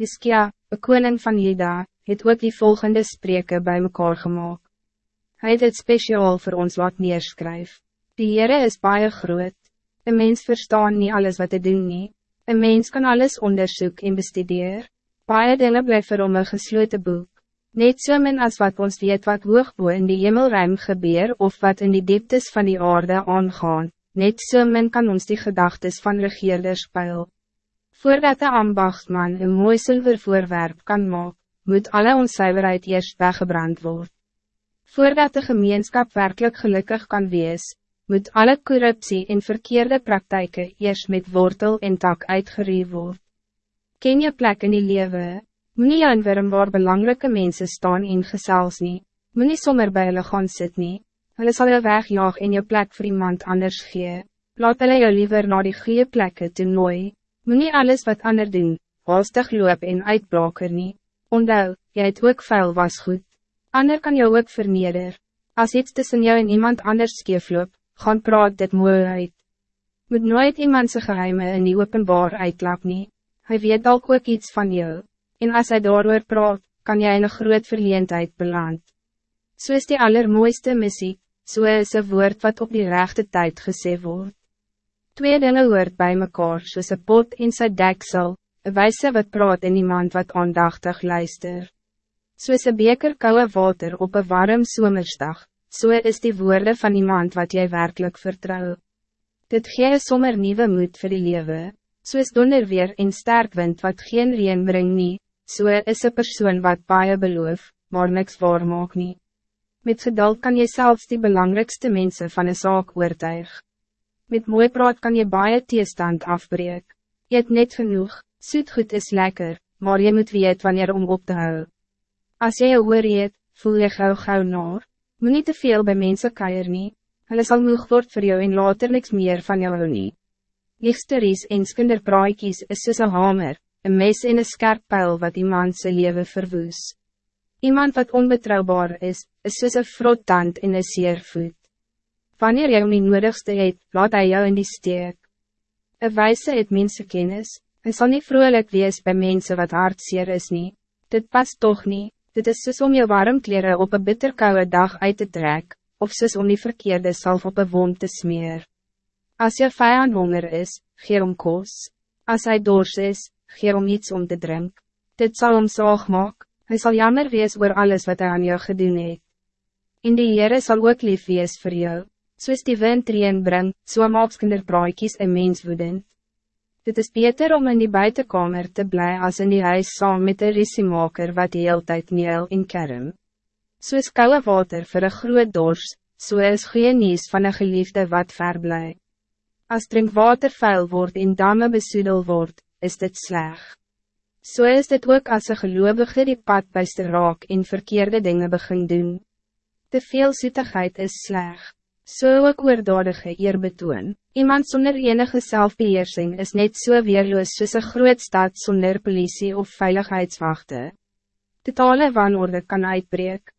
Hiskia, de koning van Juda, het ook die volgende spreken bij mekaar gemaakt. Hij het het speciaal voor ons wat neerskryf. Die Heere is baie groot. Een mens verstaan niet alles wat hij doen nie. Een mens kan alles onderzoek en bestudeer. Baie dinge blijf vir hom een gesloten boek. Net so min as wat ons weet wat hoogboe in die hemelruim gebeur of wat in die dieptes van die aarde aangaan, net so min kan ons die gedagtes van regeerders peil. Voordat de ambachtsman een mooi zilver voorwerp kan maken, moet alle onzuiverheid eerst weggebrand worden. Voordat de gemeenschap werkelijk gelukkig kan wees, moet alle corruptie en verkeerde praktijken eerst met wortel en tak uitgeruw worden. Ken je plek in die leven? Moet je aanwerm waar belangrijke mensen staan in gezels nie, moet nie sommer by hulle gaan sit nie, hulle sal jou wegjaag en jou plek voor iemand anders gee, laat hulle jou liever naar die goede plekken toe nooi, moet alles wat ander doen, haastig loop en uitbraker nie, onthou, jy het ook vuil was goed, ander kan jou ook verneder, als iets tussen jou en iemand anders skeefloop, gaan praat dit mooi uit. Moet nooit iemand zijn geheime in die openbaar uitlap nie, Hij weet ook ook iets van jou, en als hij daarover praat, kan jij in een groot verleendheid beland. Zo so is die allermooiste muziek, zo so is een woord wat op die rechte tijd gesê wordt. Twee dingen hoort bij mekaar, soos een pot in sy deksel, een wijze wat praat en iemand wat aandachtig luister. Soos een beker koude water op een warm zomersdag, zo so is die woorden van iemand wat jij werkelijk vertrouw. Dit gee sommer nieuwe moed voor die leven soos donderweer en sterk wind wat geen reen bring nie, so is een persoon wat baie beloof, maar niks waar maak nie. Met geduld kan je zelfs die belangrijkste mensen van een zaak oortuig. Met mooi praat kan je baie teestand afbreek. Je het net genoeg, goed is lekker, maar je moet weet wanneer om op te houden. Als jou hoor eet, voel je gauw gauw naar. Moet niet te veel bij mensen keier nie, hulle sal moeg word vir jou en later niks meer van jou nie. Liefsteries en skinderpraaikies is soos een hamer, een mes en een skerp pijl wat iemand zijn leven verwoes. Iemand wat onbetrouwbaar is, is soos een frottand en een seervoet. Wanneer jy nie nodigste het, laat hij jou in die steek. Een wijze het mense kennis, en sal nie vrolijk wees bij mensen wat hartseer is nie. Dit past toch niet. dit is soos om je warm kleren op een bitterkoude dag uit te trek, of soos om die verkeerde salf op een wond te smeer. Als je vijand honger is, geef om koos. Als hij dors is, geef om iets om te drinken. Dit zal hem zorg maken. Hij zal jammer wees oor alles wat hij aan jou gedoen het. In die Heere sal ook lief wees vir jou. Soos die wind reen bring, so maaks kinderbraaikies een mens woedend. Dit is beter om in die buitenkamer te blij als in die huis saam met de risiemaker wat die hele tijd meel in kerm. Soos koude water voor een groot dors, so is goeie nieuws van een geliefde wat ver blij. Als drinkwater vuil wordt en damme besoedel wordt, is dit sleg. So is dit ook als een gelovige die pad bij raak en verkeerde dingen begin doen. Te veel zoetigheid is sleg. So ook oordadige eer betoon. Iemand zonder enige zelfbeheersing is net so weerloos soos een groot stad zonder politie of veiligheidswachten. Totale wanorde kan uitbreken.